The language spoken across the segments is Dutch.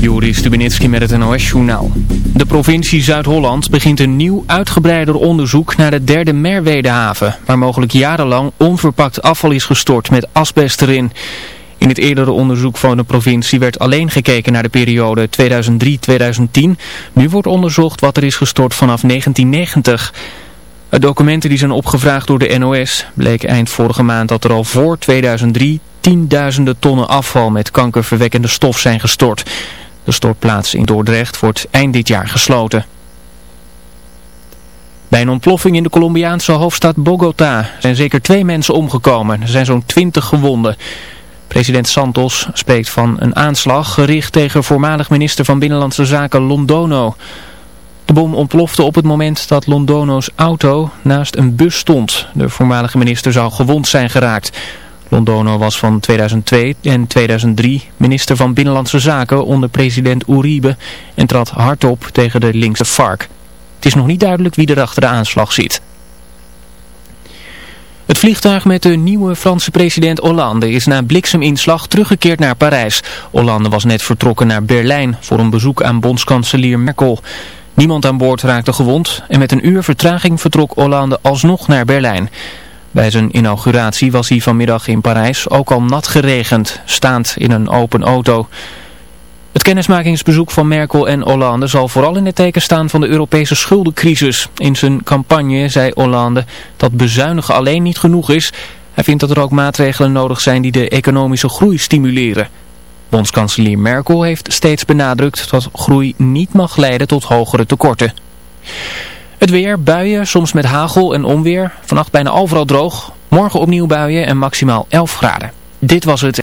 Joris Stubenitski met het NOS-journaal. De provincie Zuid-Holland begint een nieuw uitgebreider onderzoek naar de derde Merwedehaven, waar mogelijk jarenlang onverpakt afval is gestort met asbest erin. In het eerdere onderzoek van de provincie werd alleen gekeken naar de periode 2003-2010. Nu wordt onderzocht wat er is gestort vanaf 1990. Uit documenten die zijn opgevraagd door de NOS bleek eind vorige maand dat er al voor 2003 tienduizenden tonnen afval met kankerverwekkende stof zijn gestort. De stortplaats in Dordrecht wordt eind dit jaar gesloten. Bij een ontploffing in de Colombiaanse hoofdstad Bogota zijn zeker twee mensen omgekomen. Er zijn zo'n twintig gewonden. President Santos spreekt van een aanslag gericht tegen voormalig minister van Binnenlandse Zaken Londono. De bom ontplofte op het moment dat Londono's auto naast een bus stond. De voormalige minister zou gewond zijn geraakt. Londono was van 2002 en 2003 minister van Binnenlandse Zaken onder president Uribe en trad hardop tegen de linkse FARC. Het is nog niet duidelijk wie er achter de aanslag zit. Het vliegtuig met de nieuwe Franse president Hollande is na blikseminslag teruggekeerd naar Parijs. Hollande was net vertrokken naar Berlijn voor een bezoek aan bondskanselier Merkel. Niemand aan boord raakte gewond en met een uur vertraging vertrok Hollande alsnog naar Berlijn. Bij zijn inauguratie was hij vanmiddag in Parijs ook al nat geregend, staand in een open auto. Het kennismakingsbezoek van Merkel en Hollande zal vooral in het teken staan van de Europese schuldencrisis. In zijn campagne zei Hollande dat bezuinigen alleen niet genoeg is. Hij vindt dat er ook maatregelen nodig zijn die de economische groei stimuleren. Bondskanselier Merkel heeft steeds benadrukt dat groei niet mag leiden tot hogere tekorten. Het weer, buien, soms met hagel en onweer. Vannacht bijna overal droog. Morgen opnieuw buien en maximaal 11 graden. Dit was het.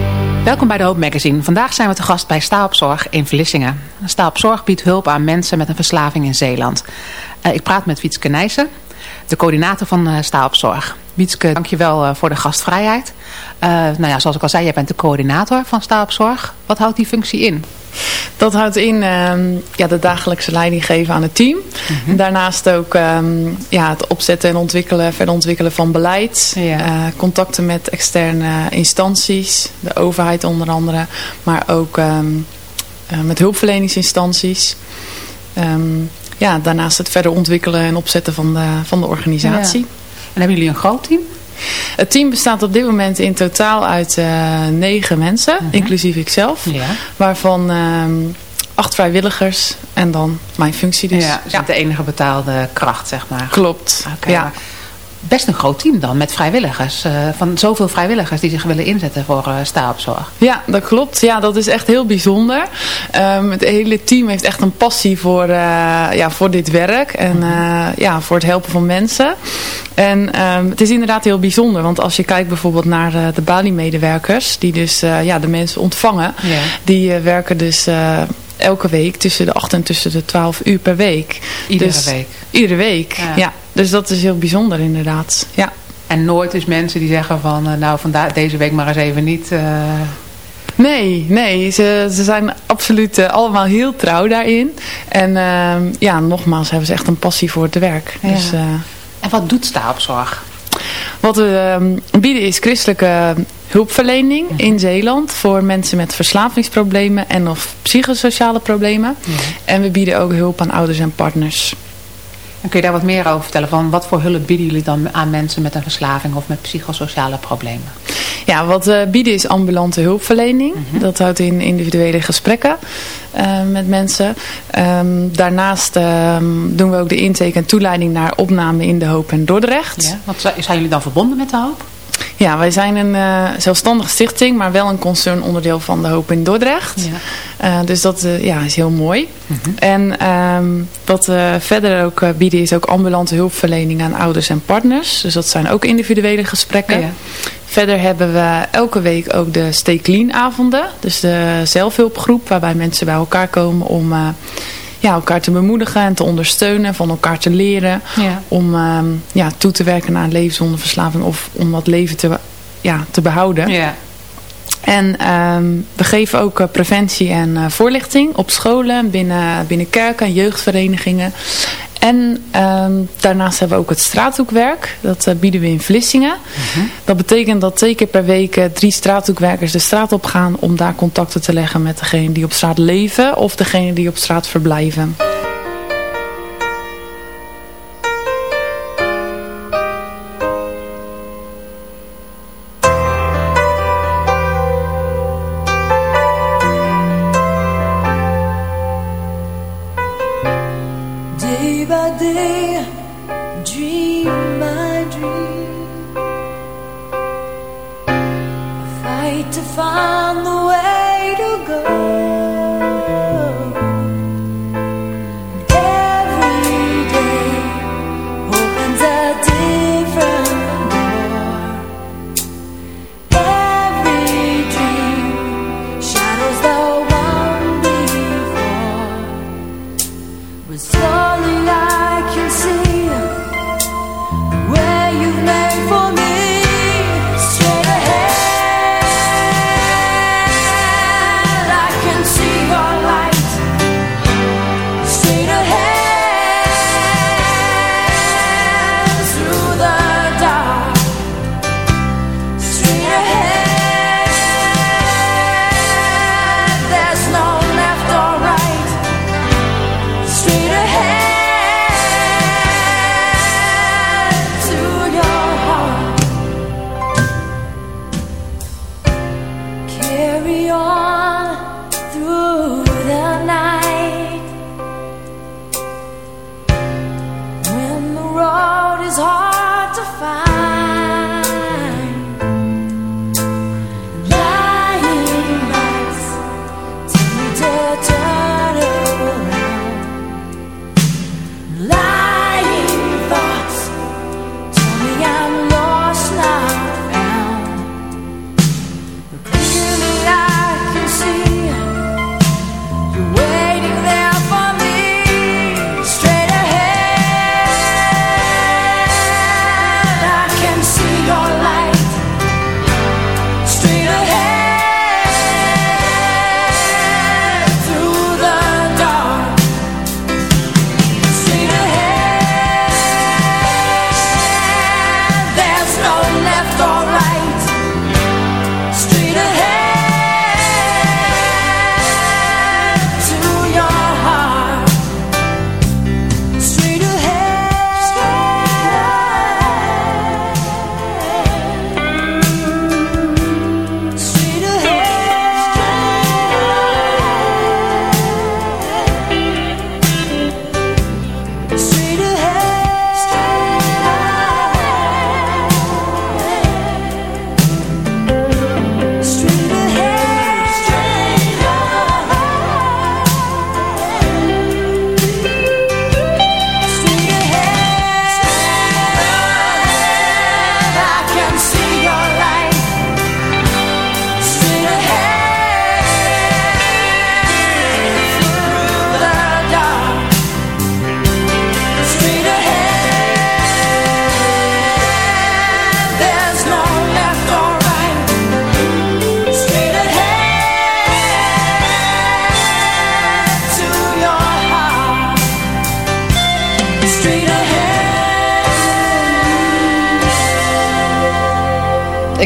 Welkom bij de Hoop Magazine. Vandaag zijn we te gast bij Staalopzorg in Vlissingen. Staalopzorg biedt hulp aan mensen met een verslaving in Zeeland. Uh, ik praat met Wietske Nijssen, de coördinator van uh, Staalopzorg. Wietske, dankjewel uh, voor de gastvrijheid. nou ja, zoals ik al zei, jij bent de coördinator van Staalopzorg. Wat houdt die functie in? Dat houdt in um, ja, de dagelijkse leiding geven aan het team. Mm -hmm. Daarnaast ook um, ja, het opzetten en ontwikkelen, verder ontwikkelen van beleid. Ja. Uh, contacten met externe instanties, de overheid onder andere. Maar ook um, uh, met hulpverleningsinstanties. Ja, daarnaast het verder ontwikkelen en opzetten van de, van de organisatie. Ja. En hebben jullie een groot team? Het team bestaat op dit moment in totaal uit uh, negen mensen, -huh. inclusief ikzelf. Ja. Waarvan uh, acht vrijwilligers en dan mijn functie dus. Ja, dus ja. de enige betaalde kracht, zeg maar. Klopt, okay, ja. Best een groot team dan, met vrijwilligers. Uh, van zoveel vrijwilligers die zich willen inzetten voor uh, staalopzorg. Ja, dat klopt. Ja, dat is echt heel bijzonder. Um, het hele team heeft echt een passie voor, uh, ja, voor dit werk. En ja, voor het helpen van mensen. En um, het is inderdaad heel bijzonder. Want als je kijkt bijvoorbeeld naar de Bali-medewerkers. Die dus ja, de mensen ontvangen. Die werken dus elke week tussen de 8 en tussen de 12 uur per week. Iedere dus, week? Iedere week, ja. ja. Dus dat is heel bijzonder inderdaad. Ja. En nooit dus mensen die zeggen van nou vandaag deze week maar eens even niet... Nee, nee. Ze, ze zijn absoluut uh, allemaal heel trouw daarin. En uh, ja, nogmaals hebben ze echt een passie voor het werk. Ja. Dus, en wat doet staalopzorg? Wat we uh, bieden is christelijke hulpverlening -hmm. in Zeeland voor mensen met verslavingsproblemen en of psychosociale problemen. -hmm. En we bieden ook hulp aan ouders en partners. En kun je daar wat meer over vertellen? Van wat voor hulp bieden jullie dan aan mensen met een verslaving of met psychosociale problemen? Ja, wat we bieden is ambulante hulpverlening. Mm -hmm. Dat houdt in individuele gesprekken uh, met mensen. Um, daarnaast um, doen we ook de intake en toeleiding naar opname in de Hoop en Dordrecht. Ja, want zijn jullie dan verbonden met de Hoop? Ja, wij zijn een uh, zelfstandige stichting, maar wel een concernonderdeel van de Hoop in Dordrecht. dus dat ja, is heel mooi. En ehm, wat we verder ook bieden is ook ambulante hulpverlening aan ouders en partners. Dus dat zijn ook individuele gesprekken. Ja. Verder hebben we elke week ook de Stay Clean avonden. Dus de zelfhulpgroep waarbij mensen bij elkaar komen om ja, elkaar te bemoedigen en te ondersteunen, van elkaar te leren. Ja. Om ehm, ja, toe te werken naar een leven zonder verslaving of om dat leven te, ja, te behouden. Ja. En ehm, we geven ook uh, preventie en uh, voorlichting op scholen, binnen, binnen kerken, jeugdverenigingen. En um, daarnaast hebben we ook het straathoekwerk. Dat uh, bieden we in Vlissingen. Mhm. Dat betekent dat twee keer per week drie straathoekwerkers de straat op gaan om daar contacten te leggen met degene die op straat leven of degene die op straat verblijven.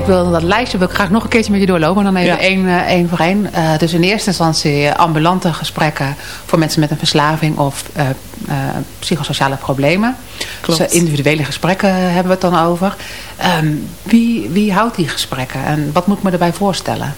Ik wil dat lijstje wil ik graag nog een keertje met je doorlopen. En dan even één, uh, één voor één. Uh, dus in eerste instantie ambulante gesprekken voor mensen met een verslaving of uh, psychosociale problemen. Klopt. Dus individuele gesprekken hebben we het dan over. Um, wie, wie houdt die gesprekken en wat moet ik me erbij voorstellen?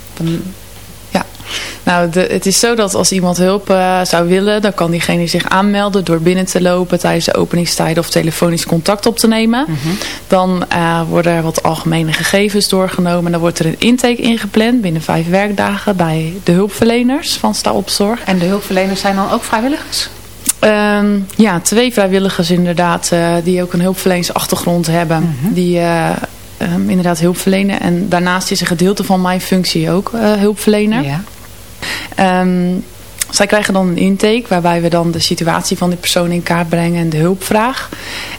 Nou, de, het is zo dat als iemand hulp uh, zou willen, dan kan diegene zich aanmelden door binnen te lopen tijdens de openingstijden of telefonisch contact op te nemen. Mm -hmm. Dan uh, worden er wat algemene gegevens doorgenomen. Dan wordt er een intake ingepland binnen vijf werkdagen bij de hulpverleners van Sta Opzorg. En de hulpverleners zijn dan ook vrijwilligers? Um, ja, twee vrijwilligers inderdaad, uh, die ook een hulpverleningsachtergrond hebben. Mm -hmm. Die um, inderdaad hulp verlenen. En daarnaast is een gedeelte van mijn functie ook uh, hulpverlener. Ja. Um, zij krijgen dan een intake waarbij we dan de situatie van die persoon in kaart brengen en de hulpvraag.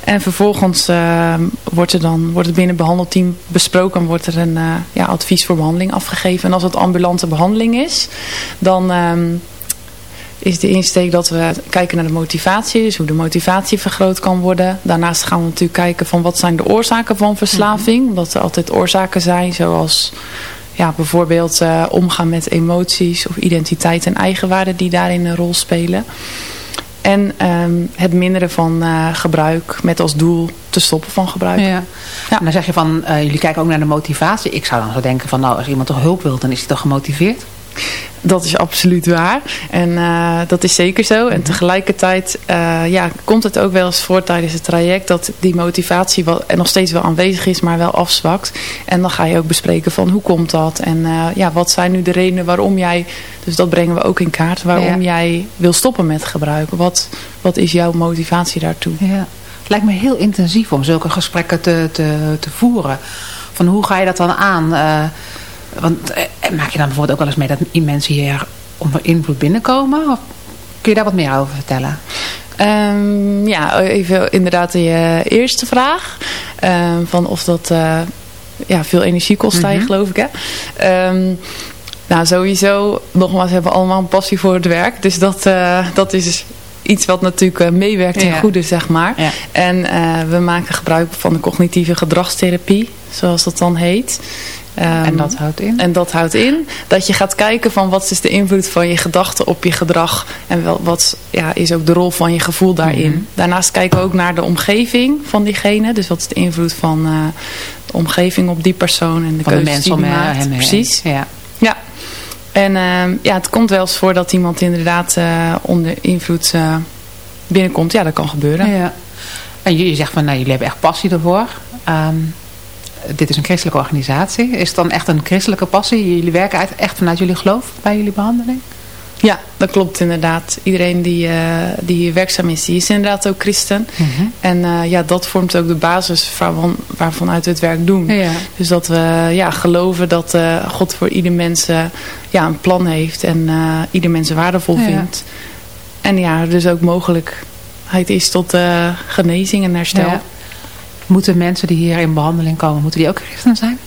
En vervolgens uh, wordt er dan wordt het binnen het behandelteam besproken en wordt er een uh, ja, advies voor behandeling afgegeven. En als het ambulante behandeling is, dan... Um, is de insteek dat we kijken naar de motivatie. Dus hoe de motivatie vergroot kan worden. Daarnaast gaan we natuurlijk kijken van wat zijn de oorzaken van verslaving. Mm-hmm. Omdat er altijd oorzaken zijn zoals ja, bijvoorbeeld uh, omgaan met emoties of identiteit en eigenwaarde die daarin een rol spelen. En um, het minderen van uh, gebruik met als doel te stoppen van gebruik. Ja. ja. En dan zeg je van, uh, jullie kijken ook naar de motivatie. Ik zou dan zo denken van, nou als iemand toch hulp wil, dan is hij toch gemotiveerd? Dat is absoluut waar. En uh, dat is zeker zo. En tegelijkertijd uh, ja, komt het ook wel eens voor tijdens het traject dat die motivatie wel, en nog steeds wel aanwezig is, maar wel afzwakt. En dan ga je ook bespreken van hoe komt dat? En uh, ja, wat zijn nu de redenen waarom jij, dus dat brengen we ook in kaart, waarom ja. jij wil stoppen met gebruiken. Wat, wat is jouw motivatie daartoe? Ja. Het lijkt me heel intensief om zulke gesprekken te, te, te voeren. Van hoe ga je dat dan aan? Want eh, maak je dan bijvoorbeeld ook wel eens mee dat mensen hier onder invloed binnenkomen? Of kun je daar wat meer over vertellen? Um, ja, even inderdaad je eerste vraag. Um, van of dat uh, ja, veel energie kost, mm -hmm. geloof ik. Hè? Um, nou, sowieso, nogmaals, hebben we allemaal een passie voor het werk. Dus dat, uh, dat is iets wat natuurlijk meewerkt ten ja. goede, zeg maar. Ja. En uh, we maken gebruik van de cognitieve gedragstherapie, zoals dat dan heet. Um, en dat houdt in? En dat houdt in dat je gaat kijken van wat is de invloed van je gedachten op je gedrag. En wel, wat ja, is ook de rol van je gevoel daarin. Mm -hmm. Daarnaast kijken we ook naar de omgeving van diegene. Dus wat is de invloed van uh, de omgeving op die persoon en de van keuzes de mensen die om maakt. hem Precies. Ja. ja. En uh, ja, het komt wel eens voor dat iemand inderdaad uh, onder invloed binnenkomt. Ja, dat kan gebeuren. Ja. En jullie zegt van, nou, jullie hebben echt passie ervoor. Um, dit is een christelijke organisatie. Is het dan echt een christelijke passie? Jullie werken uit, echt vanuit jullie geloof bij jullie behandeling? Ja, dat klopt inderdaad. Iedereen die, uh, die hier werkzaam is, die is inderdaad ook christen. Mhm. Mm -hmm. En uh, ja, dat vormt ook de basis waarvan, waarvanuit we het werk doen. Ja. Dus dat we ja, geloven dat uh, God voor ieder mens ja, een plan heeft en ieder mens waardevol ja. vindt. En ja, dus ook mogelijkheid is tot genezing en herstel. Ja. Moeten mensen die hier in behandeling komen, moeten die ook christen zijn?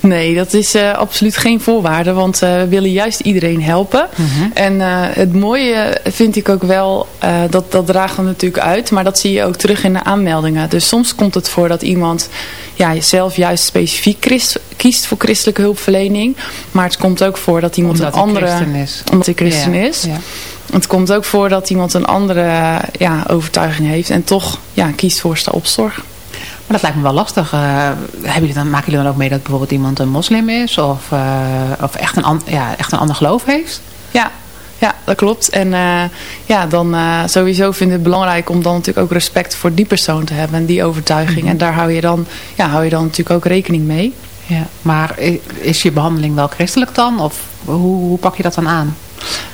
Nee, dat is uh, absoluut geen voorwaarde, want uh, we willen juist iedereen helpen. Mm -hmm. En uh, het mooie vind ik ook wel, dat, dat dragen we natuurlijk uit, maar dat zie je ook terug in de aanmeldingen. Dus soms komt het voor dat iemand ja, zelf juist specifiek christ, kiest voor christelijke hulpverlening. Maar het komt ook voor dat iemand omdat een andere... Christen is. Omdat hij christen ja. is. Ja. Het komt ook voor dat iemand een andere ja, overtuiging heeft en toch ja, kiest voor opzorg. Maar dat lijkt me wel lastig. Uh, hebben jullie dan, maken jullie dan ook mee dat bijvoorbeeld iemand een moslim is? Of, uh, of echt, een an, ja, echt een ander geloof heeft? Ja, ja dat klopt. En uh, ja, dan sowieso vind ik het belangrijk om dan natuurlijk ook respect voor die persoon te hebben. En die overtuiging. Mm -hmm. En daar hou je, dan, ja, hou je dan natuurlijk ook rekening mee. Ja, maar is je behandeling wel christelijk dan? Of hoe, hoe pak je dat dan aan?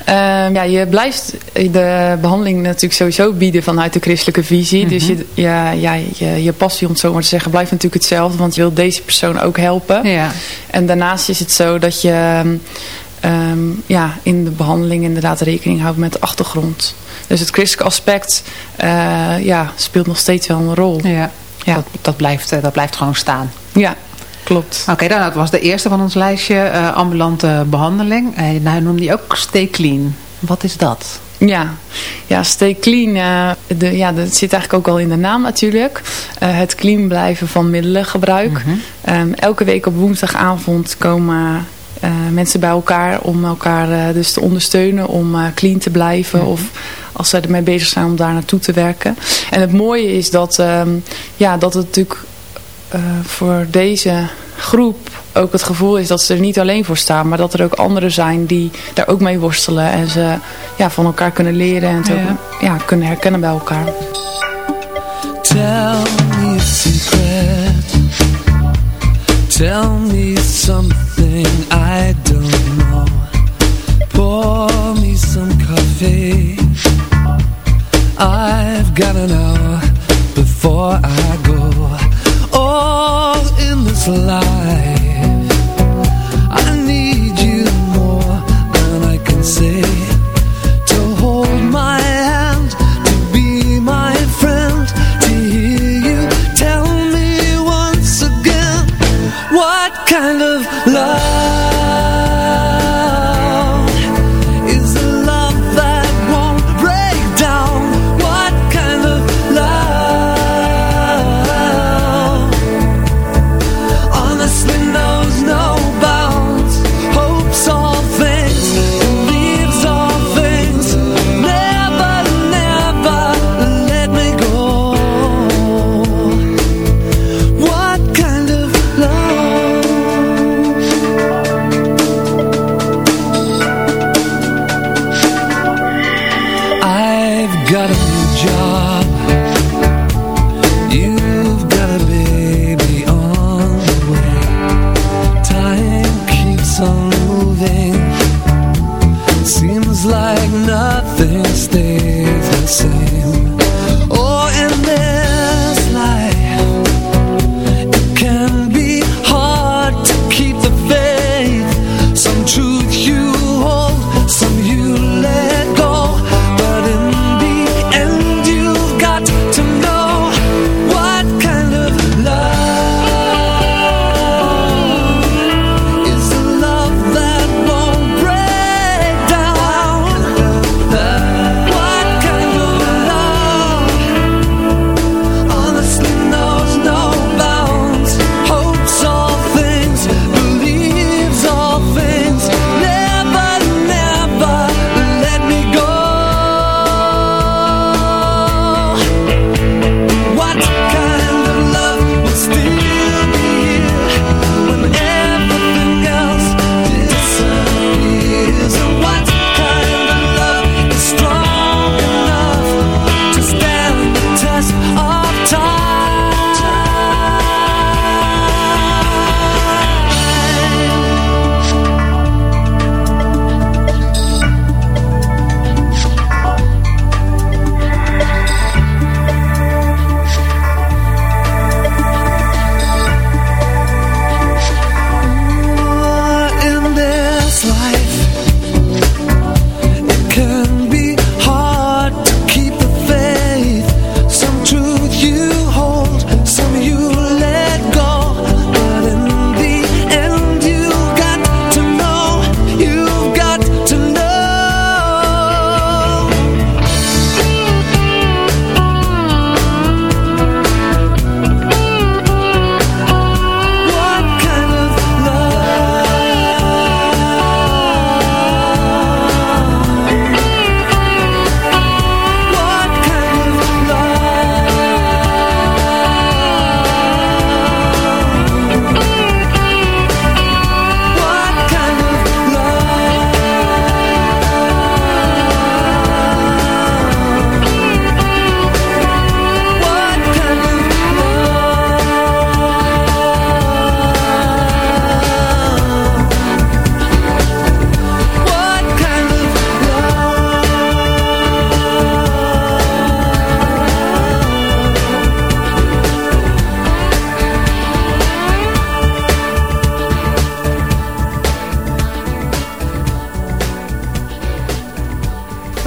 Uh, ja, je blijft de behandeling natuurlijk sowieso bieden vanuit de christelijke visie. Mm -hmm. Dus je, ja, ja, je, je passie, om het zo maar te zeggen, blijft natuurlijk hetzelfde. Want je wilt deze persoon ook helpen. Ja. En daarnaast is het zo dat je um, ja, in de behandeling inderdaad rekening houdt met de achtergrond. Dus het christelijke aspect uh, ja, speelt nog steeds wel een rol. Ja, ja. Dat, dat, blijft, dat blijft gewoon staan. Ja. Klopt. Oké, okay, dat was de eerste van ons lijstje, uh, ambulante behandeling. Uh, nou noemde je ook Stay Clean. Wat is dat? Ja, ja Stay Clean, uh, de, ja, dat zit eigenlijk ook al in de naam natuurlijk. het clean blijven van middelengebruik. Mm -hmm. um, elke week op woensdagavond komen mensen bij elkaar om elkaar dus te ondersteunen om clean te blijven. Mm -hmm. Of als ze ermee bezig zijn om daar naartoe te werken. En het mooie is dat, um, ja, dat het natuurlijk uh, voor deze groep ook het gevoel is dat ze er niet alleen voor staan, maar dat er ook anderen zijn die daar ook mee worstelen en ze ja, van elkaar kunnen leren en het ja. Ook, ja, kunnen herkennen bij elkaar. Tell me a secret Tell me something I don't know Pour me some coffee I've got an hour before I go alive I need you more than I can say.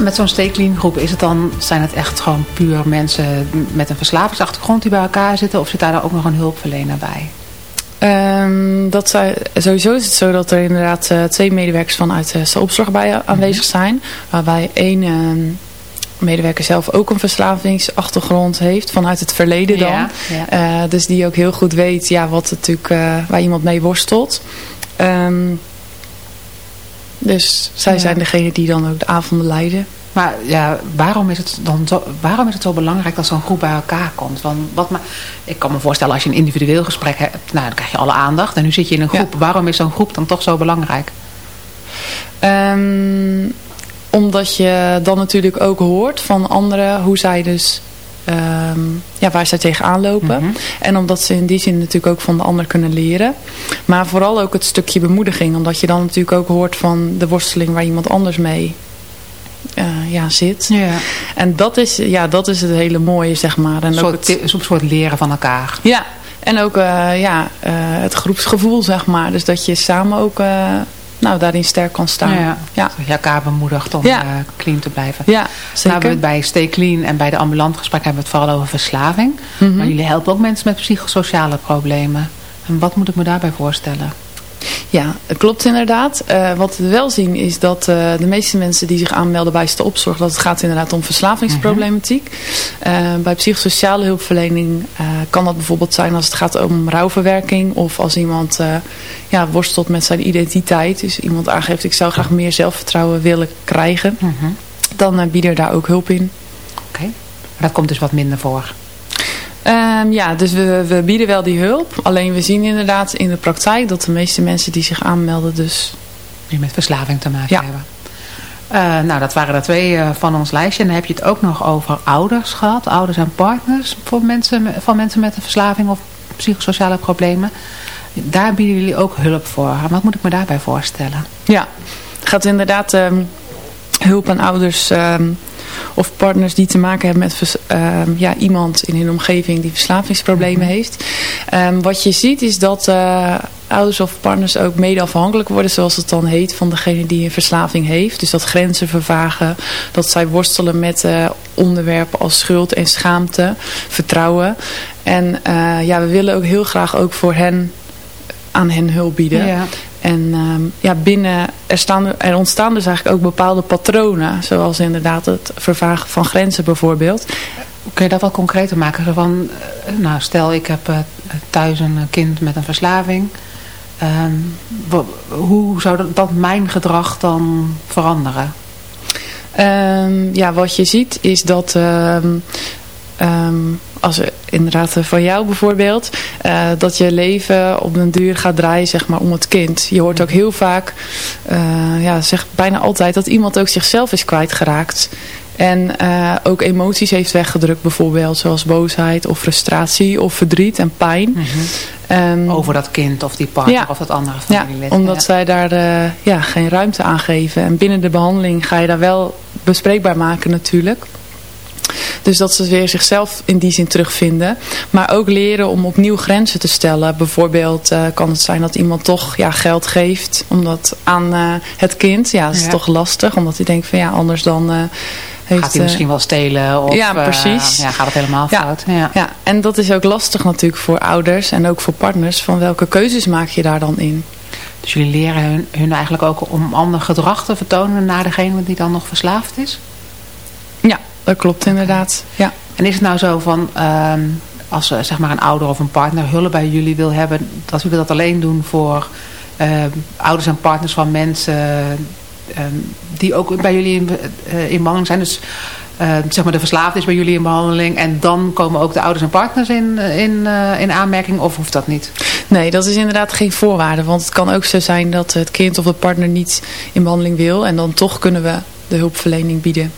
Met zo'n steekliengroep is het dan, zijn het echt gewoon puur mensen met een verslavingsachtergrond die bij elkaar zitten? Of zit daar dan ook nog een hulpverlener bij? Um, dat zou, sowieso is het zo dat er inderdaad uh, twee medewerkers vanuit de opzorg bij aanwezig mhm. zijn. Waarbij één uh, medewerker zelf ook een verslavingsachtergrond heeft vanuit het verleden dan. Ja, ja. Dus die ook heel goed weet ja, wat natuurlijk, waar iemand mee worstelt. Um, dus zij zijn degene die dan ook de avonden leiden. Maar ja, waarom is het dan zo, waarom is het zo belangrijk dat zo'n groep bij elkaar komt? Want wat maar, ik kan me voorstellen als je een individueel gesprek hebt, nou, dan krijg je alle aandacht. En nu zit je in een groep. Waarom is zo'n groep dan toch zo belangrijk? Um, omdat je dan natuurlijk ook hoort van anderen hoe zij dus Um, ja, waar zij tegenaan lopen. Mm En omdat ze in die zin natuurlijk ook van de ander kunnen leren. Maar vooral ook het stukje bemoediging. Omdat je dan natuurlijk ook hoort van de worsteling waar iemand anders mee uh, ja, zit. Ja. En dat is, ja, dat is het hele mooie, zeg maar. En een soort, het, een soort leren van elkaar. Ja, en ook uh, ja, uh, het groepsgevoel, zeg maar. Dus dat je samen ook nou, daarin sterk kan staan. Ja, ja. je elkaar bemoedigt om ja. uh, clean te blijven. Ja, zeker. Nou, bij Stay Clean en bij de ambulant gesprek hebben we het vooral over verslaving. Mm -hmm. Maar jullie helpen ook mensen met psychosociale problemen. En wat moet ik me daarbij voorstellen? Ja, het klopt inderdaad. Uh, wat we wel zien is dat uh, de meeste mensen die zich aanmelden bij de opzorg, dat het gaat inderdaad om verslavingsproblematiek. Uh, bij psychosociale hulpverlening kan dat bijvoorbeeld zijn als het gaat om rouwverwerking of als iemand ja, worstelt met zijn identiteit. Dus iemand aangeeft ik zou graag meer zelfvertrouwen willen krijgen. -huh. Dan bieden er daar ook hulp in. Oké, okay. maar dat komt dus wat minder voor. Um, ja, dus we, we bieden wel die hulp. Alleen we zien inderdaad in de praktijk dat de meeste mensen die zich aanmelden dus... Die met verslaving te maken ja. hebben. Uh, nou, dat waren er twee uh, van ons lijstje. En dan heb je het ook nog over ouders gehad. Ouders en partners voor mensen, van mensen met een verslaving of psychosociale problemen. Daar bieden jullie ook hulp voor. Wat moet ik me daarbij voorstellen? Ja, het gaat inderdaad um, hulp aan ouders... Um, of partners die te maken hebben met uh, ja, iemand in hun omgeving die verslavingsproblemen mm -hmm. heeft. Um, wat je ziet is dat uh, ouders of partners ook mede afhankelijk worden, zoals het dan heet, van degene die een verslaving heeft. Dus dat grenzen vervagen, dat zij worstelen met uh, onderwerpen als schuld en schaamte, vertrouwen. En uh, ja, we willen ook heel graag ook voor hen aan hen hulp bieden. Ja. En um, ja, binnen, er, staan, er ontstaan dus eigenlijk ook bepaalde patronen. Zoals inderdaad het vervagen van grenzen bijvoorbeeld. Kun je dat wel concreter maken? Van, nou, stel ik heb uh, thuis een kind met een verslaving. Um, hoe zou dat, dat, mijn gedrag dan veranderen? Um, ja, wat je ziet is dat... Um, als inderdaad van jou bijvoorbeeld, uh, dat je leven op een duur gaat draaien zeg maar, om het kind. Je hoort ook heel vaak, uh, ja, zeg bijna altijd, dat iemand ook zichzelf is kwijtgeraakt. En uh, ook emoties heeft weggedrukt bijvoorbeeld, zoals boosheid of frustratie of verdriet en pijn. Mm -hmm. um, Over dat kind of die partner ja, of dat andere familielid. Ja, omdat ja. zij daar ja, geen ruimte aan geven. En binnen de behandeling ga je daar wel bespreekbaar maken natuurlijk. Dus dat ze weer zichzelf in die zin terugvinden. Maar ook leren om opnieuw grenzen te stellen. Bijvoorbeeld uh, kan het zijn dat iemand toch ja, geld geeft omdat aan uh, het kind. Ja, dat is ja. toch lastig. Omdat hij denkt van ja, anders dan... Uh, heeft, gaat hij misschien wel stelen of ja, precies. ja, gaat het helemaal fout. Ja. ja, en dat is ook lastig natuurlijk voor ouders en ook voor partners. Van welke keuzes maak je daar dan in? Dus jullie leren hun, hun eigenlijk ook om ander gedrag te vertonen naar degene die dan nog verslaafd is? Dat klopt inderdaad. Ja. En is het nou zo van, um, als uh, zeg maar een ouder of een partner hulp bij jullie wil hebben, dat jullie dat alleen doen voor uh, ouders en partners van mensen uh, die ook bij jullie in, uh, in behandeling zijn? Dus zeg maar de verslaafde is bij jullie in behandeling en dan komen ook de ouders en partners in, in, in aanmerking of hoeft dat niet? Nee, dat is inderdaad geen voorwaarde, want het kan ook zo zijn dat het kind of de partner niet in behandeling wil en dan toch kunnen we de hulpverlening bieden.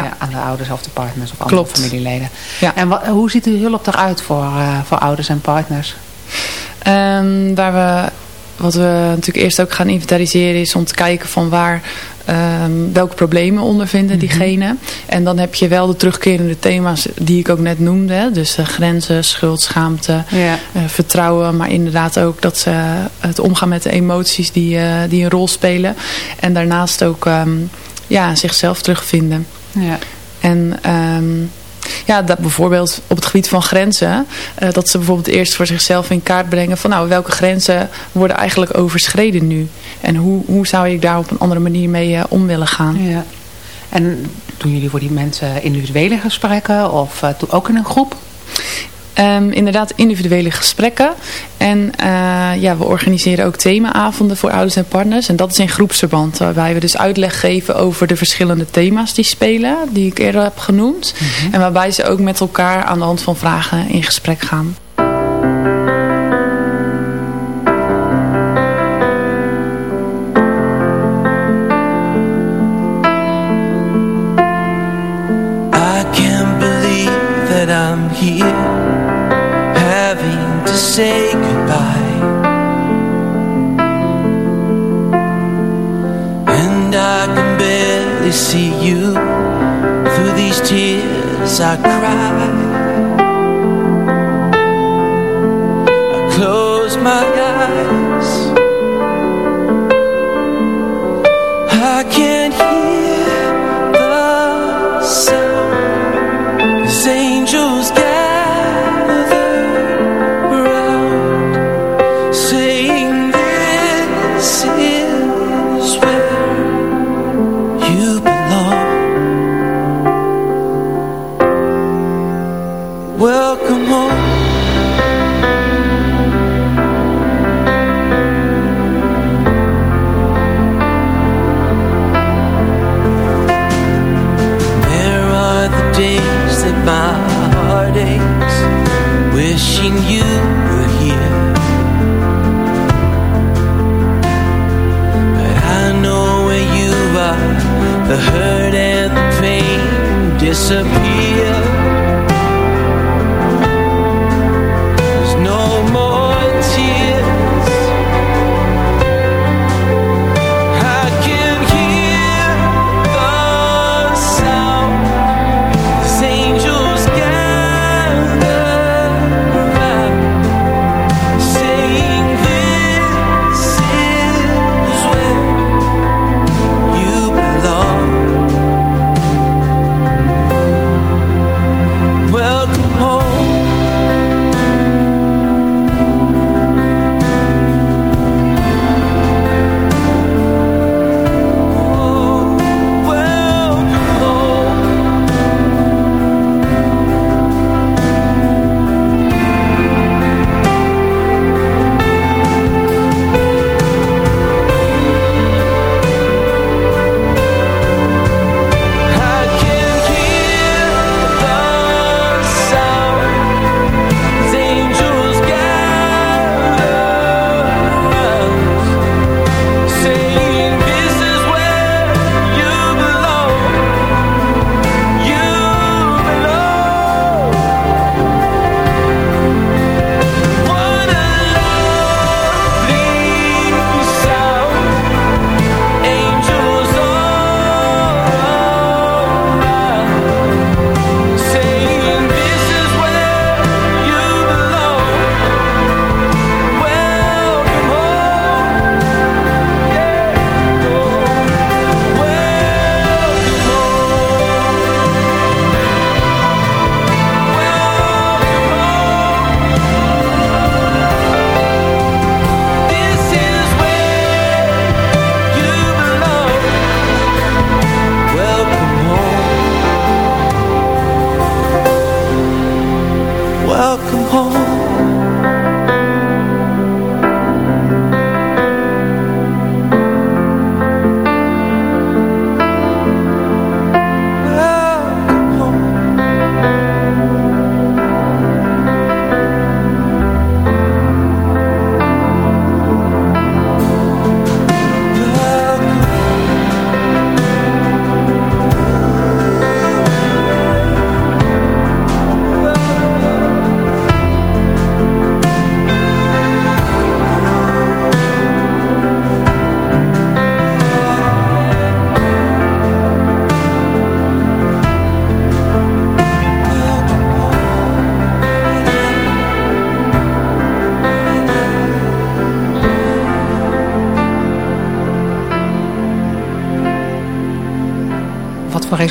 Ja. aan de ouders of de partners of andere Klopt. familieleden. Ja. En wat, hoe ziet de hulp eruit voor, uh, voor ouders en partners? Um, waar we, wat we natuurlijk eerst ook gaan inventariseren is om te kijken van waar, um, welke problemen ondervinden mm -hmm. diegene. En dan heb je wel de terugkerende thema's die ik ook net noemde. Hè? Dus uh, grenzen, schuld, schaamte, uh, vertrouwen. Maar inderdaad ook dat ze het omgaan met de emoties die, die een rol spelen. En daarnaast ook um, ja, zichzelf terugvinden. Ja. En um, ja, dat bijvoorbeeld op het gebied van grenzen, uh, dat ze bijvoorbeeld eerst voor zichzelf in kaart brengen van nou, welke grenzen worden eigenlijk overschreden nu? En hoe, hoe zou ik daar op een andere manier mee uh, om willen gaan? Ja. En doen jullie voor die mensen individuele gesprekken of uh, ook in een groep? Um, inderdaad individuele gesprekken. En uh, ja, we organiseren ook themaavonden voor ouders en partners. En dat is in groepsverband. Waarbij we dus uitleg geven over de verschillende thema's die spelen. Die ik eerder heb genoemd. Mm -hmm. En waarbij ze ook met elkaar aan de hand van vragen in gesprek gaan. See you. Through these tears I cry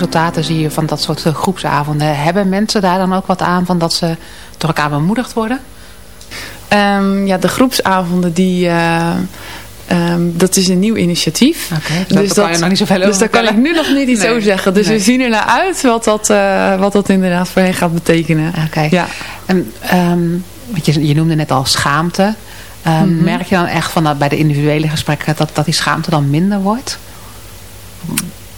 resultaten zie je van dat soort eh, groepsavonden? Hebben mensen daar dan ook wat aan van dat ze door elkaar bemoedigd worden? Um, ja, de groepsavonden die... Uh, ehm, dat is een nieuw initiatief. Okay, dus, dus daar kan je nog niet zoveel over Dus daar kan ik nu nog niet iets over zeggen. Dus we zien er naar uit wat dat, uh, wat dat inderdaad voor hen gaat betekenen. Ja. En, um, je, je noemde net al schaamte. Mm -hmm. Merk je dan echt van dat bij de individuele gesprekken dat, dat die schaamte dan minder wordt?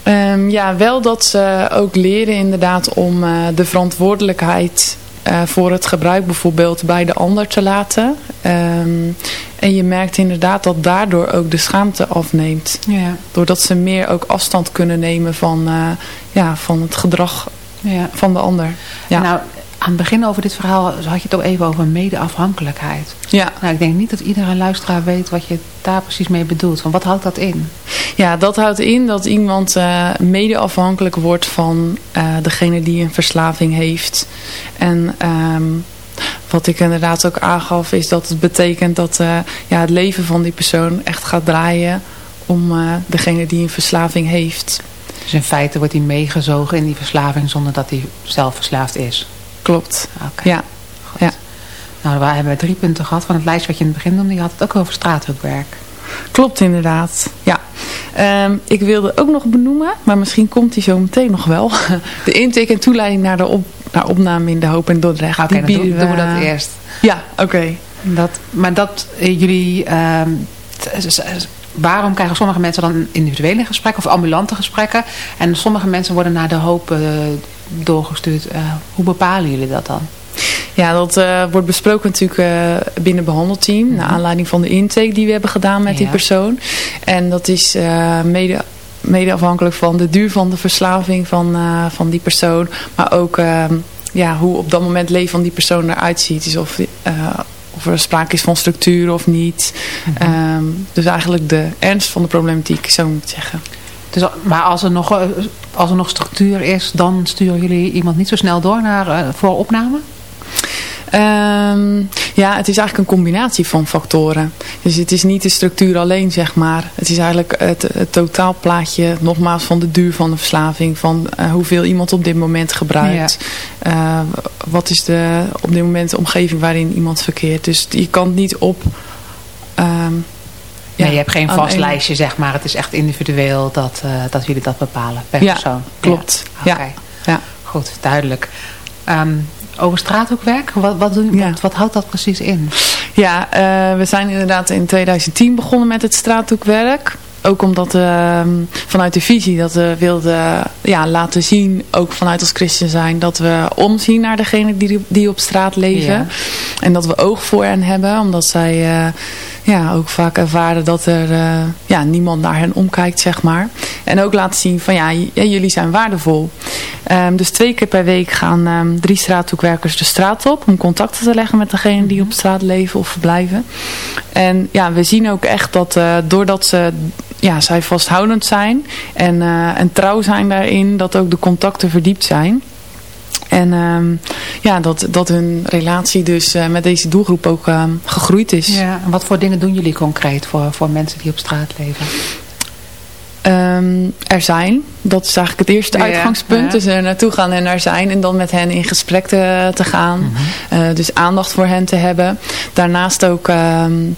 Um, ja, wel dat ze ook leren inderdaad om uh, de verantwoordelijkheid uh, voor het gebruik bijvoorbeeld bij de ander te laten. Um, en je merkt inderdaad dat daardoor ook de schaamte afneemt. Ja. Doordat ze meer ook afstand kunnen nemen van, uh, ja, van het gedrag ja. van de ander. Ja. Nou, aan het begin over dit verhaal had je het ook even over medeafhankelijkheid. Ja. Nou, ik denk niet dat iedere luisteraar weet wat je daar precies mee bedoelt. Want wat houdt dat in? Ja, dat houdt in dat iemand uh, medeafhankelijk wordt van uh, degene die een verslaving heeft. En um, wat ik inderdaad ook aangaf is dat het betekent dat uh, ja, het leven van die persoon echt gaat draaien om degene die een verslaving heeft. Dus in feite wordt hij meegezogen in die verslaving zonder dat hij zelf verslaafd is? Klopt, okay. ja. ja. Nou, we hebben drie punten gehad van het lijstje wat je in het begin noemde. Je had het ook over straathoekwerk. Klopt inderdaad, ja. Um, ik wilde ook nog benoemen, maar misschien komt die zo meteen nog wel. De intake en toeleiding naar de op, naar opname in De Hoop en Dordrecht. Oké, okay, dan doen, doen we dat eerst. Ja, oké. Okay. Dat, maar dat uh, jullie... Um, waarom krijgen sommige mensen dan individuele gesprekken of ambulante gesprekken en sommige mensen worden naar de hoop uh, doorgestuurd. Uh, hoe bepalen jullie dat dan? Ja, dat uh, wordt besproken natuurlijk uh, binnen het behandelteam. Mm -hmm. Naar aanleiding van de intake die we hebben gedaan met ja. die persoon. En dat is mede, mede afhankelijk van de duur van de verslaving van, van die persoon. Maar ook ja, hoe op dat moment het leven van die persoon eruit ziet. Dus of, of er sprake is van structuur of niet. Mm -hmm. um, dus eigenlijk de ernst van de problematiek, zo moet ik zeggen. Dus, maar als er, nog, als er nog structuur is, dan sturen jullie iemand niet zo snel door naar, uh, voor opname? Um, ja, het is eigenlijk een combinatie van factoren. Dus het is niet de structuur alleen, zeg maar. Het is eigenlijk het, het totaalplaatje, nogmaals, van de duur van de verslaving. Van uh, hoeveel iemand op dit moment gebruikt. Ja. Uh, wat is de, op dit moment de omgeving waarin iemand verkeert. Dus je kan het niet op... Um, Nee, je hebt geen vast lijstje, zeg maar. Het is echt individueel dat, uh, dat jullie dat bepalen per ja, persoon. Klopt. Ja, okay. ja. Goed, duidelijk. Um, over straathoekwerk, wat, wat, doen, ja. wat, wat, houdt dat precies in? Ja, uh, we zijn inderdaad in 2010 begonnen met het straathoekwerk. Ook omdat uh, vanuit de visie dat we wilden ja, laten zien, ook vanuit als christen zijn, dat we omzien naar degenen die, die op straat leven. Ja. En dat we oog voor hen hebben, omdat zij uh, ja, ook vaak ervaren dat er uh, ja, niemand naar hen omkijkt, zeg maar. En ook laten zien van ja, jullie zijn waardevol. Um, dus twee keer per week gaan um, drie straathoekwerkers de straat op om contacten te leggen met degenen die op straat leven of verblijven. En ja, we zien ook echt dat uh, doordat ze ja, zij vasthoudend zijn en, uh, en trouw zijn daarin, dat ook de contacten verdiept zijn. En um, ja, dat, dat hun relatie dus uh, met deze doelgroep ook uh, gegroeid is. Ja, en wat voor dingen doen jullie concreet voor, voor mensen die op straat leven? Um, er zijn. Dat is eigenlijk het eerste ja, uitgangspunt. Ja. Dus er naartoe gaan en er zijn. En dan met hen in gesprek te, te gaan. Mm -hmm. uh, dus aandacht voor hen te hebben. Daarnaast ook um,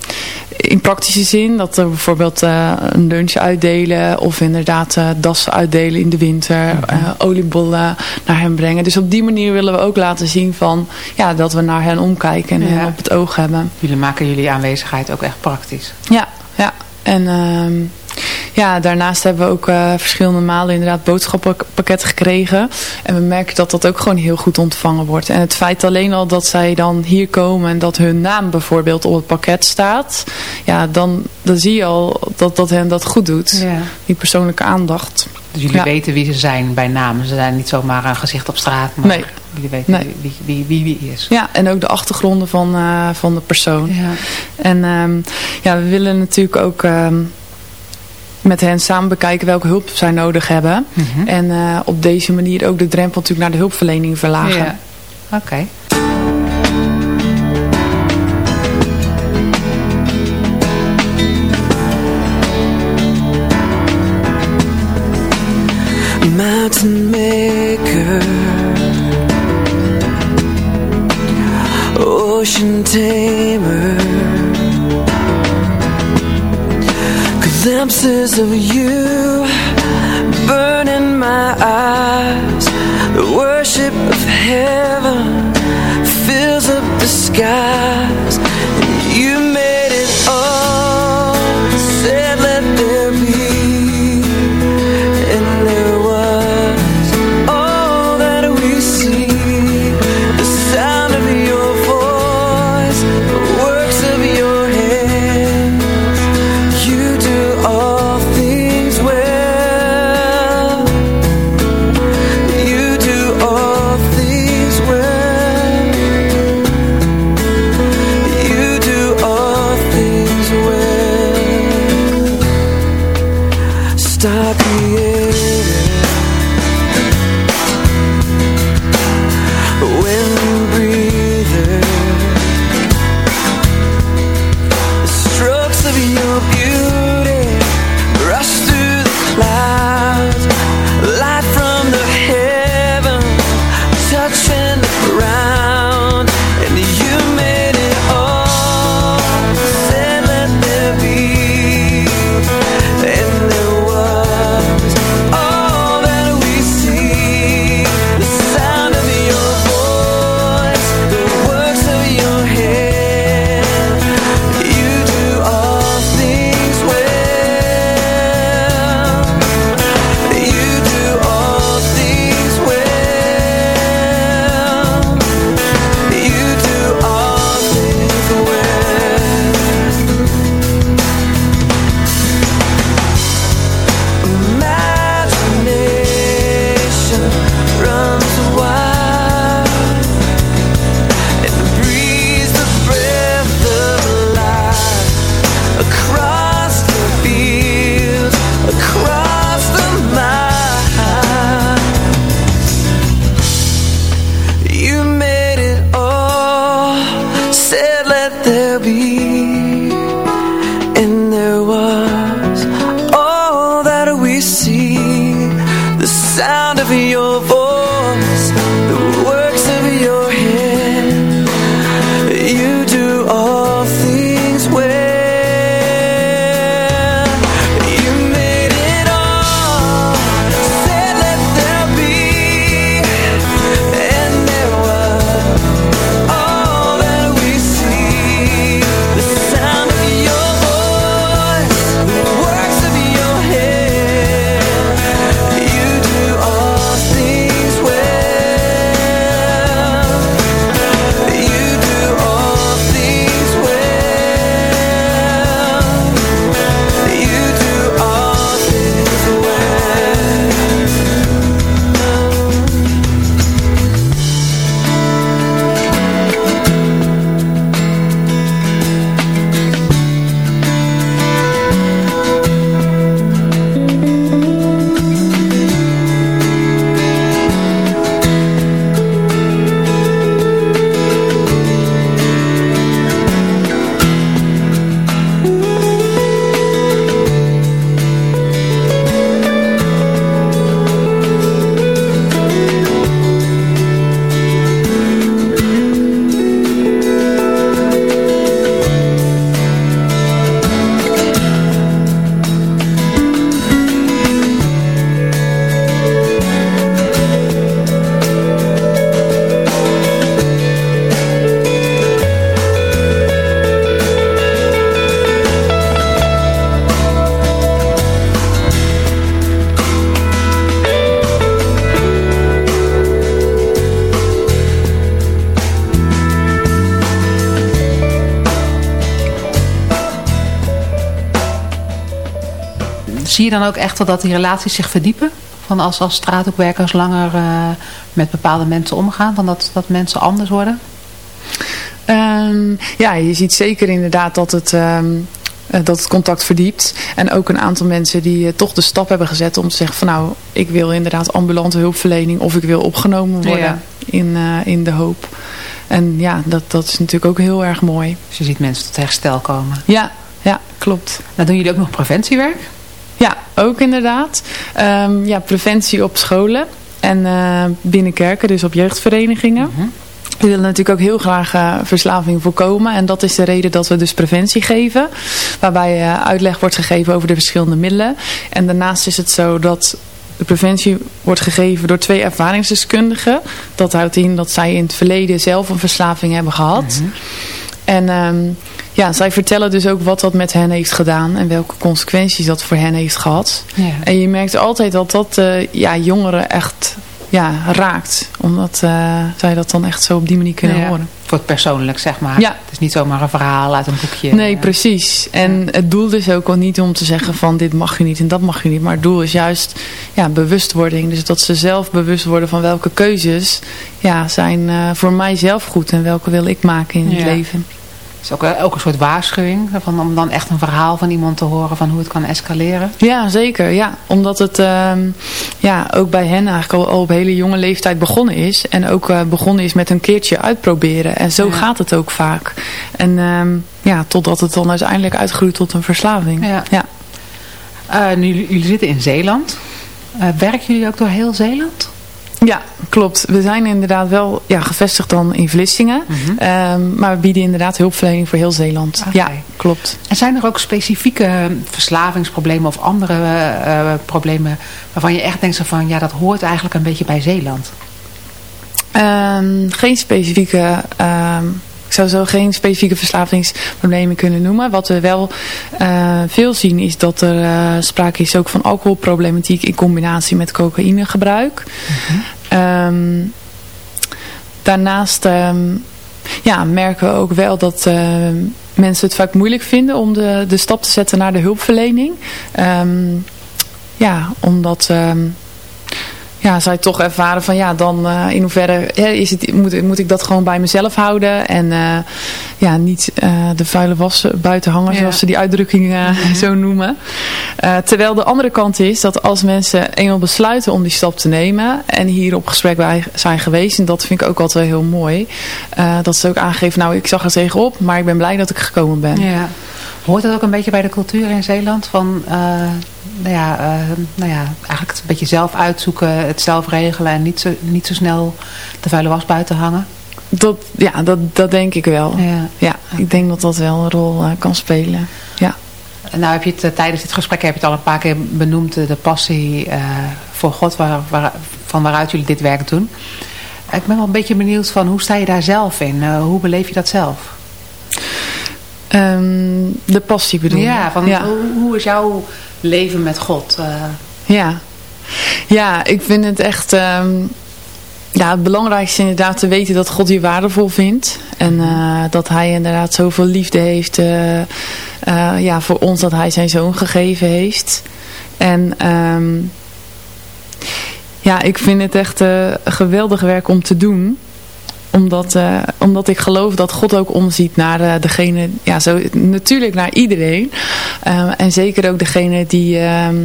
in praktische zin. Dat we bijvoorbeeld uh, een lunch uitdelen. Of inderdaad uh, dassen uitdelen in de winter. Mm -hmm. oliebollen naar hen brengen. Dus op die manier willen we ook laten zien van... Ja, dat we naar hen omkijken en ja. hen op het oog hebben. Jullie maken jullie aanwezigheid ook echt praktisch. Ja, ja. En... Um, ja, daarnaast hebben we ook uh, verschillende malen inderdaad boodschappenpakketten gekregen. En we merken dat dat ook gewoon heel goed ontvangen wordt. En het feit alleen al dat zij dan hier komen en dat hun naam bijvoorbeeld op het pakket staat. Ja, dan, dan zie je al dat, dat hen dat goed doet. Ja. Die persoonlijke aandacht. Dus jullie ja. weten wie ze zijn bij naam. Ze zijn niet zomaar een gezicht op straat. Maar nee. jullie weten nee. wie, wie, wie, wie is. Ja, en ook de achtergronden van, uh, van de persoon. Ja. En um, ja, we willen natuurlijk ook... Um, met hen samen bekijken welke hulp zij nodig hebben. Mm -hmm. En uh, op deze manier ook de drempel natuurlijk naar de hulpverlening verlagen. Ja. Oké. Okay. Mountain maker Ocean tamer glimpses of you burn in my eyes. The worship of heaven fills up the skies. Zie je dan ook echt dat die relaties zich verdiepen? Van als, als straathoekwerkers langer eh, met bepaalde mensen omgaan, van dat, dat mensen anders worden? Ehm, ja, je ziet zeker inderdaad dat het, ehm, eh, dat het contact verdiept. En ook een aantal mensen die eh, toch de stap hebben gezet om te zeggen van nou, ik wil inderdaad ambulante hulpverlening of ik wil opgenomen worden Ja. in, in de hoop. En ja, dat, dat is natuurlijk ook heel erg mooi. Dus je ziet mensen tot herstel komen. Ja, ja klopt. Nou doen jullie ook nog preventiewerk? Ja, ook inderdaad. Ehm, ja, preventie op scholen en eh, binnen kerken, dus op jeugdverenigingen. we willen natuurlijk ook heel graag uh, verslaving voorkomen. En dat is de reden dat we dus preventie geven. Waarbij uh, uitleg wordt gegeven over de verschillende middelen. En daarnaast is het zo dat de preventie wordt gegeven door twee ervaringsdeskundigen. Dat houdt in dat zij in het verleden zelf een verslaving hebben gehad. Mm -hmm. En um, ja, zij vertellen dus ook wat dat met hen heeft gedaan. En welke consequenties dat voor hen heeft gehad. Ja. En je merkt altijd dat dat uh, ja, jongeren echt ja, raakt. Omdat uh, zij dat dan echt zo op die manier kunnen ja, horen. Voor het persoonlijk, zeg maar. Ja. Het is niet zomaar een verhaal uit een boekje. Nee, precies. En het doel is ook al niet om te zeggen van dit mag je niet en dat mag je niet. Maar het doel is juist ja, bewustwording. Dus dat ze zelf bewust worden van welke keuzes ja, zijn uh, voor mij zelf goed. En welke wil ik maken in het leven. Is ook, ook een soort waarschuwing. Van, om dan echt een verhaal van iemand te horen van hoe het kan escaleren. Ja, zeker. Ja. Omdat het uh, ja, ook bij hen eigenlijk al, al, op hele jonge leeftijd begonnen is. En ook uh, begonnen is met een keertje uitproberen. En zo ja. gaat het ook vaak. En um, ja, totdat het dan uiteindelijk uitgroeit tot een verslaving. Ja. ja. Uh, nu, jullie zitten in Zeeland. werken jullie ook door heel Zeeland? Ja, klopt. We zijn inderdaad wel ja, gevestigd dan in Vlissingen. Mm -hmm. um, maar we bieden inderdaad hulpverlening voor heel Zeeland. Okay. Ja, klopt. En zijn er ook specifieke verslavingsproblemen of andere uh, problemen waarvan je echt denkt van ja, dat hoort eigenlijk een beetje bij Zeeland? Um, geen specifieke... Um, ik zou zo geen specifieke verslavingsproblemen kunnen noemen. Wat we wel uh, veel zien is dat er uh, sprake is ook van alcoholproblematiek in combinatie met cocaïnegebruik. Mm -hmm. Um, daarnaast um, ja, merken we ook wel dat uh, mensen het vaak moeilijk vinden om de, de stap te zetten naar de hulpverlening. Um, ja, omdat ja, zij toch ervaren van ja, dan uh, in hoeverre ja, is het, moet, moet ik dat gewoon bij mezelf houden en uh, ja, niet uh, de vuile was buiten hangen ja. zoals ze die uitdrukking mm -hmm. zo noemen. terwijl de andere kant is dat als mensen eenmaal besluiten om die stap te nemen en hier op gesprek bij zijn geweest, en dat vind ik ook altijd heel mooi, dat ze ook aangeven, nou ik zag er tegenop, maar ik ben blij dat ik gekomen ben. Ja. Hoort dat ook een beetje bij de cultuur in Zeeland? Van, uh, nou, ja, uh, nou ja, eigenlijk het een beetje zelf uitzoeken, het zelf regelen en niet zo, niet zo snel de vuile was buiten hangen? Dat, ja, dat, dat denk ik wel. Ja. ja ik denk dat dat wel een rol uh, kan spelen. Ja. Nou heb je het tijdens dit gesprek heb je het al een paar keer benoemd, de passie voor God, waar, waar, van waaruit jullie dit werk doen. Ik ben wel een beetje benieuwd van hoe sta je daar zelf in? hoe beleef je dat zelf? Um, de passie bedoel je? Ja, van ja. Hoe, hoe, is jouw leven met God? Uh... Ja. ja, ik vind het echt... Um, ja, het belangrijkste is inderdaad te weten dat God je waardevol vindt. En uh, dat hij inderdaad zoveel liefde heeft uh, ja, voor ons dat hij zijn zoon gegeven heeft. En um, ja, ik vind het echt geweldig werk om te doen omdat, uh, omdat ik geloof dat God ook omziet naar uh, degene, ja, zo, natuurlijk naar iedereen. Uh, en zeker ook degene die, ehm,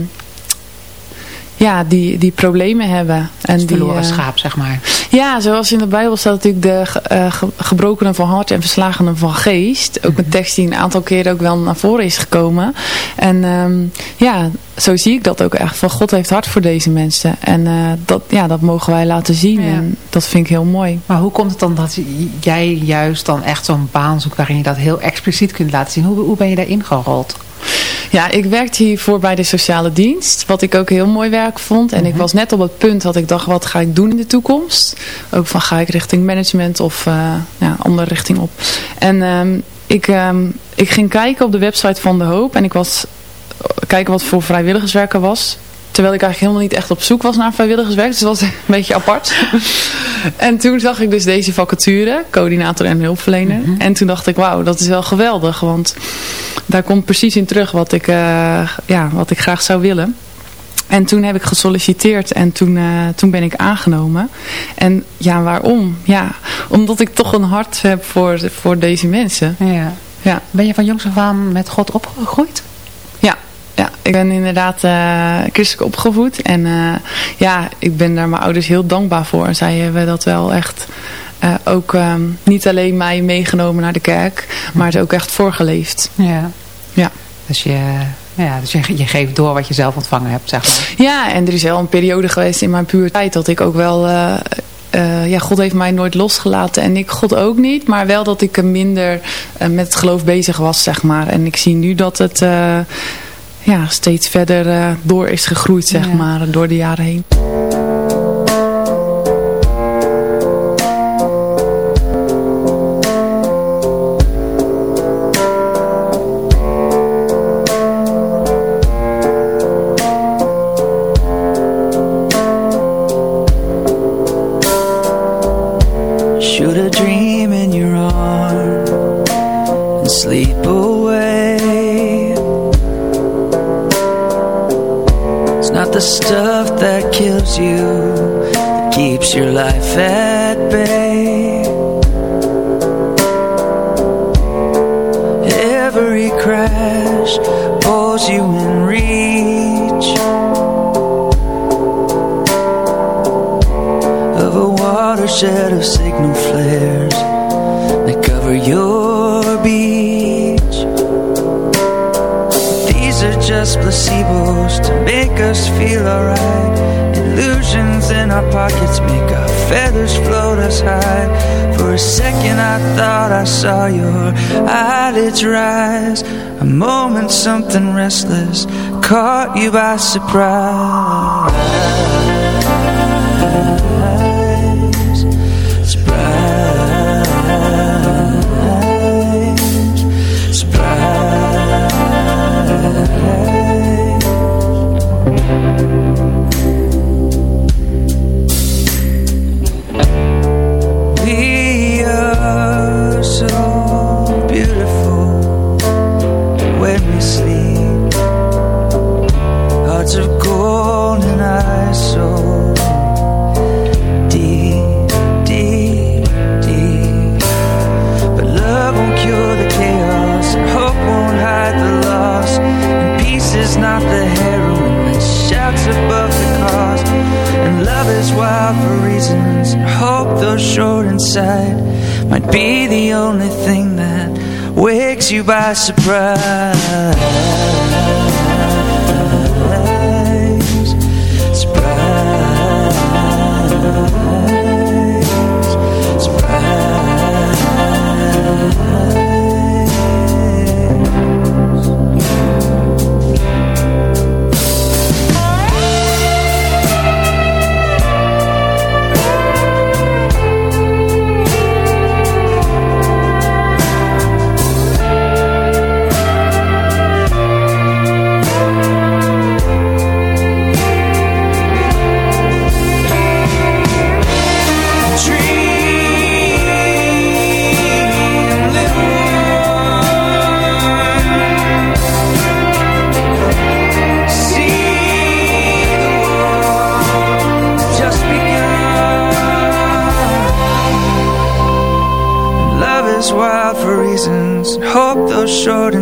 ja, die, die problemen hebben. En die verloren schaap, zeg maar. Ja, zoals in de Bijbel staat natuurlijk de uh, ge gebrokenen van hart en verslagenen van geest. Ook een tekst die een aantal keren ook wel naar voren is gekomen. En um, ja, zo zie ik dat ook echt. Van God heeft hart voor deze mensen. En uh, dat, ja, dat mogen wij laten zien. Ja. En dat vind ik heel mooi. Maar hoe komt het dan dat jij juist dan echt zo'n baan zoekt waarin je dat heel expliciet kunt laten zien? Hoe, hoe ben je daarin gerold? Ja, ik werkte hiervoor bij de sociale dienst. Wat ik ook heel mooi werk vond. En mm -hmm. ik was net op het punt dat ik dacht, wat ga ik doen in de toekomst? Ook van, ga ik richting management of uh, ja, andere richting op. En um, ik, um, ik ging kijken op de website van De Hoop. En ik was kijken wat voor vrijwilligerswerk er was. Terwijl ik eigenlijk helemaal niet echt op zoek was naar vrijwilligerswerk. Dus dat was een beetje apart. en toen zag ik dus deze vacature. Coördinator en hulpverlener. Mm -hmm. En toen dacht ik, wauw, dat is wel geweldig. Want daar komt precies in terug wat ik, uh, ja, wat ik graag zou willen. En toen heb ik gesolliciteerd en toen, uh, toen ben ik aangenomen. En ja, waarom? Ja, omdat ik toch een hart heb voor, voor deze mensen. Ja. Ja. Ben je van jongs af aan met God opgegroeid? Ja, ja, ik ben inderdaad uh, christelijk opgevoed. En uh, ja, ik ben daar mijn ouders heel dankbaar voor. En zij hebben dat wel echt uh, ook um, niet alleen mij meegenomen naar de kerk, maar het ook echt voorgeleefd. Ja. Ja. Dus je... Ja, dus je, je geeft door wat je zelf ontvangen hebt, zeg maar. Ja, en er is wel een periode geweest in mijn puberteit dat ik ook wel ja, God heeft mij nooit losgelaten en ik God ook niet. Maar wel dat ik minder met het geloof bezig was, zeg maar. En ik zie nu dat het ja, steeds verder door is gegroeid, zeg maar, door de jaren heen. Emotions in our pockets make our feathers float us high. For a second I thought I saw your eyelids rise. A moment something restless caught you by surprise. not the heroin that shouts above the cause. And love is wild for reasons. Hope, though short inside, might be the only thing that wakes you by surprise. surprise, surprise.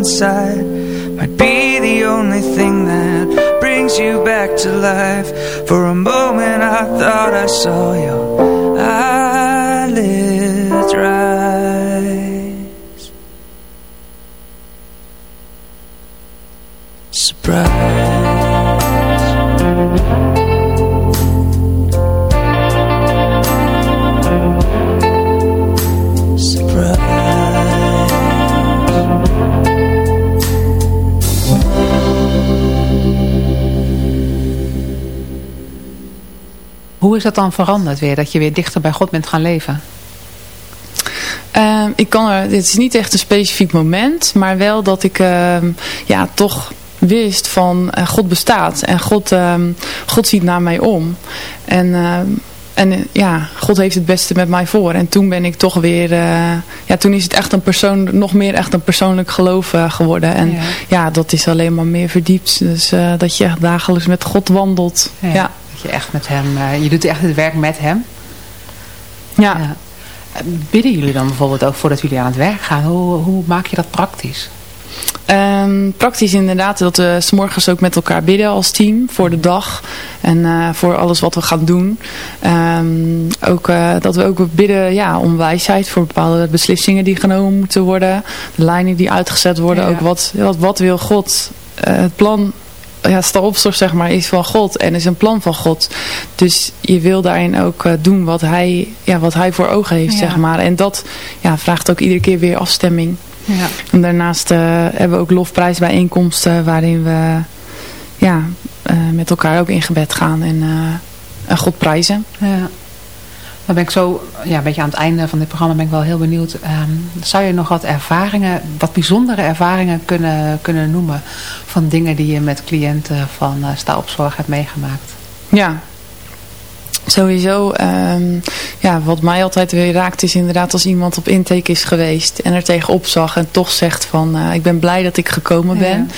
outside Might be the only thing that brings you back to life. For a moment I thought I saw you is dat dan veranderd weer? Dat je weer dichter bij God bent gaan leven? Uh, ik kan er, dit is niet echt een specifiek moment, maar wel dat ik uh, ja, toch wist van uh, God bestaat en God, ehm, God ziet naar mij om. En, ehm, en ja, God heeft het beste met mij voor. En toen ben ik toch weer, eh, ja, toen is het echt een persoon, nog meer echt een persoonlijk geloof eh, geworden. En ja. dat is alleen maar meer verdiept. Dus dat je echt dagelijks met God wandelt. ja je echt met hem, uh, je doet echt het werk met hem. Ja. ja. Bidden jullie dan bijvoorbeeld ook voordat jullie aan het werk gaan? Hoe, hoe maak je dat praktisch? Um, praktisch inderdaad dat we s morgens ook met elkaar bidden als team voor de dag en uh, voor alles wat we gaan doen. Um, ook, uh, dat we ook bidden ja, om wijsheid voor bepaalde beslissingen die genomen moeten worden. De lijnen die uitgezet worden. Ja, ja. Ook wat, wat, wat wil God? Uh, het plan ja, stalopzorg zeg maar is van God en is een plan van God. Dus je wil daarin ook uh, doen wat hij, ja, wat hij voor ogen heeft, ja. zeg maar. En dat ja, vraagt ook iedere keer weer afstemming. Ja. En daarnaast uh, hebben we ook lofprijsbijeenkomsten waarin we ja, uh, met elkaar ook in gebed gaan en, en God prijzen. Ja. Dan ben ik zo, ja, een beetje aan het einde van dit programma ben ik wel heel benieuwd. Um, zou je nog wat ervaringen, wat bijzondere ervaringen kunnen, kunnen noemen van dingen die je met cliënten van uh, staalopzorg hebt meegemaakt? Ja, Sowieso, um, ja, wat mij altijd weer raakt is inderdaad als iemand op intake is geweest en er tegenop zag en toch zegt van uh, ik ben blij dat ik gekomen ben.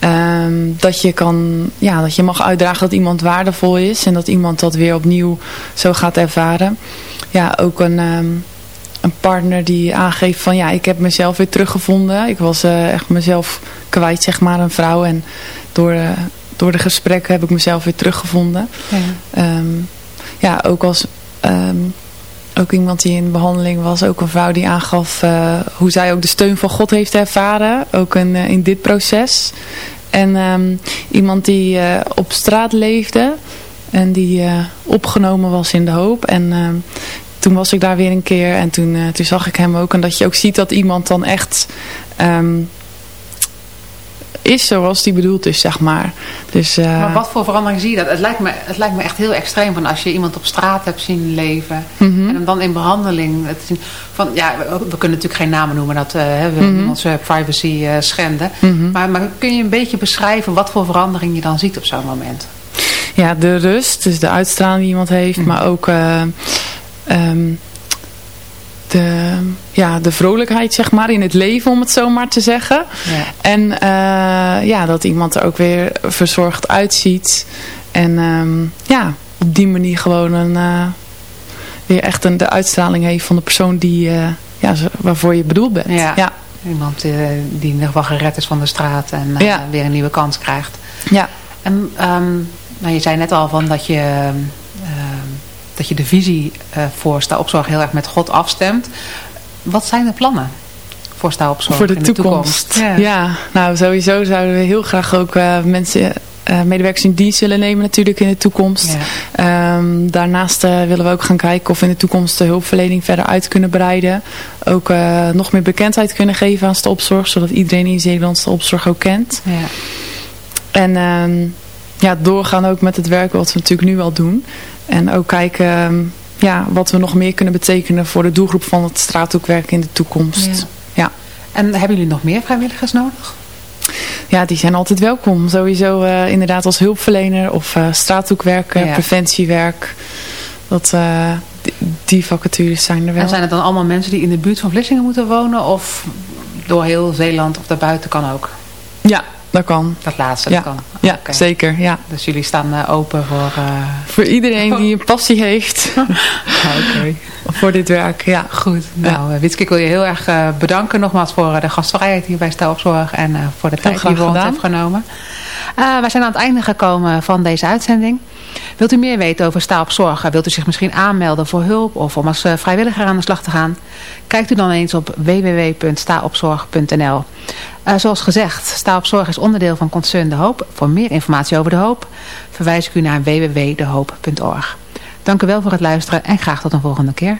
Ja. Um, dat, je kan, ja, dat je mag uitdragen dat iemand waardevol is en dat iemand dat weer opnieuw zo gaat ervaren. Ja, ook een, um, een partner die aangeeft van ja, ik heb mezelf weer teruggevonden. Ik was uh, echt mezelf kwijt, zeg maar, een vrouw. En door, uh, door de gesprekken heb ik mezelf weer teruggevonden. Ja ja, ook als um, ook iemand die in behandeling was, ook een vrouw die aangaf uh, hoe zij ook de steun van God heeft ervaren, ook in, uh, in dit proces. En um, iemand die uh, op straat leefde en die opgenomen was in de hoop. En um, toen was ik daar weer een keer en toen, toen zag ik hem ook. En dat je ook ziet dat iemand dan echt is zoals die bedoeld is, zeg maar. Dus, uh... Maar wat voor verandering zie je dat? Het lijkt, me, het lijkt me echt heel extreem van als je iemand op straat hebt zien leven mm -hmm. en hem dan in behandeling zien. Van, ja, we, we kunnen natuurlijk geen namen noemen, dat uh, we mm -hmm. onze privacy uh, schenden. Mm -hmm. maar, maar kun je een beetje beschrijven wat voor verandering je dan ziet op zo'n moment? Ja, de rust, dus de uitstraling die iemand heeft, maar ook... Um, de, ja, de vrolijkheid zeg maar, in het leven, om het zo maar te zeggen. Ja. En uh, ja, dat iemand er ook weer verzorgd uitziet. En um, ja, op die manier gewoon een, uh, weer echt een, de uitstraling heeft van de persoon die, uh, ja, waarvoor je bedoeld bent. Ja. ja. Iemand die in ieder geval gered is van de straat en ja. weer een nieuwe kans krijgt. Ja. En um, nou, je zei net al van dat je dat je de visie uh, voor staalopzorg heel erg met God afstemt. Wat zijn de plannen voor voor de in toekomst? de toekomst? Ja. ja. nou sowieso zouden we heel graag ook uh, mensen... Uh, medewerkers in dienst willen nemen natuurlijk in de toekomst. Ja. Um, daarnaast uh, willen we ook gaan kijken of we in de toekomst de hulpverlening verder uit kunnen breiden. Ook nog meer bekendheid kunnen geven aan stopzorg, zodat iedereen in Zeeland stopzorg ook kent. Ja. En um, ja, doorgaan ook met het werk wat we natuurlijk nu al doen. En ook kijken ja, wat we nog meer kunnen betekenen voor de doelgroep van het straathoekwerk in de toekomst. Ja. ja. En hebben jullie nog meer vrijwilligers nodig? Ja, die zijn altijd welkom. Sowieso uh, inderdaad als hulpverlener of uh, ja. preventiewerk. Dat, uh, die, die, vacatures zijn er wel. En zijn het dan allemaal mensen die in de buurt van Vlissingen moeten wonen? Of door heel Zeeland of daarbuiten kan ook? Ja, dat kan. Dat laatste, ja. dat kan. Ja, okay. zeker. Ja. Dus jullie staan uh, open voor... Uh... Voor iedereen die een passie heeft. okay. Voor dit werk, ja. Goed. Nou, ja. Witske, ik wil je heel erg bedanken nogmaals voor de gastvrijheid hier bij Staalopzorg. En voor de tijd die we ons hebben genomen. wij zijn aan het einde gekomen van deze uitzending. Wilt u meer weten over staalopzorg? Wilt u zich misschien aanmelden voor hulp of om als vrijwilliger aan de slag te gaan? Kijkt u dan eens op www.staalopzorg.nl uh, Zoals gezegd, Staalopzorg is onderdeel van Concern De Hoop. Voor meer informatie over De Hoop verwijs ik u naar www.dehoop.org. Dank u wel voor het luisteren en graag tot een volgende keer.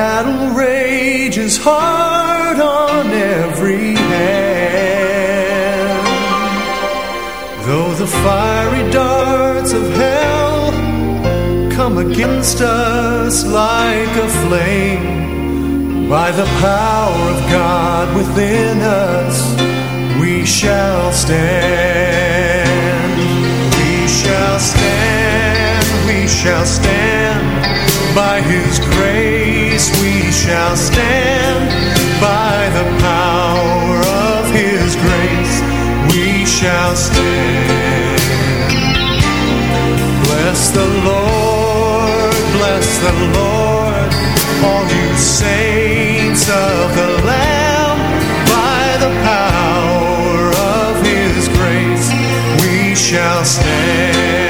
Battle rages hard on every hand. Though the fiery darts of hell come against us like a flame By the power of God within us we shall stand, we shall stand, we shall stand by His grace. We shall stand by the power of His grace. We shall stand. Bless the Lord, bless the Lord, all you saints of the Lamb by the power of His grace we shall stand.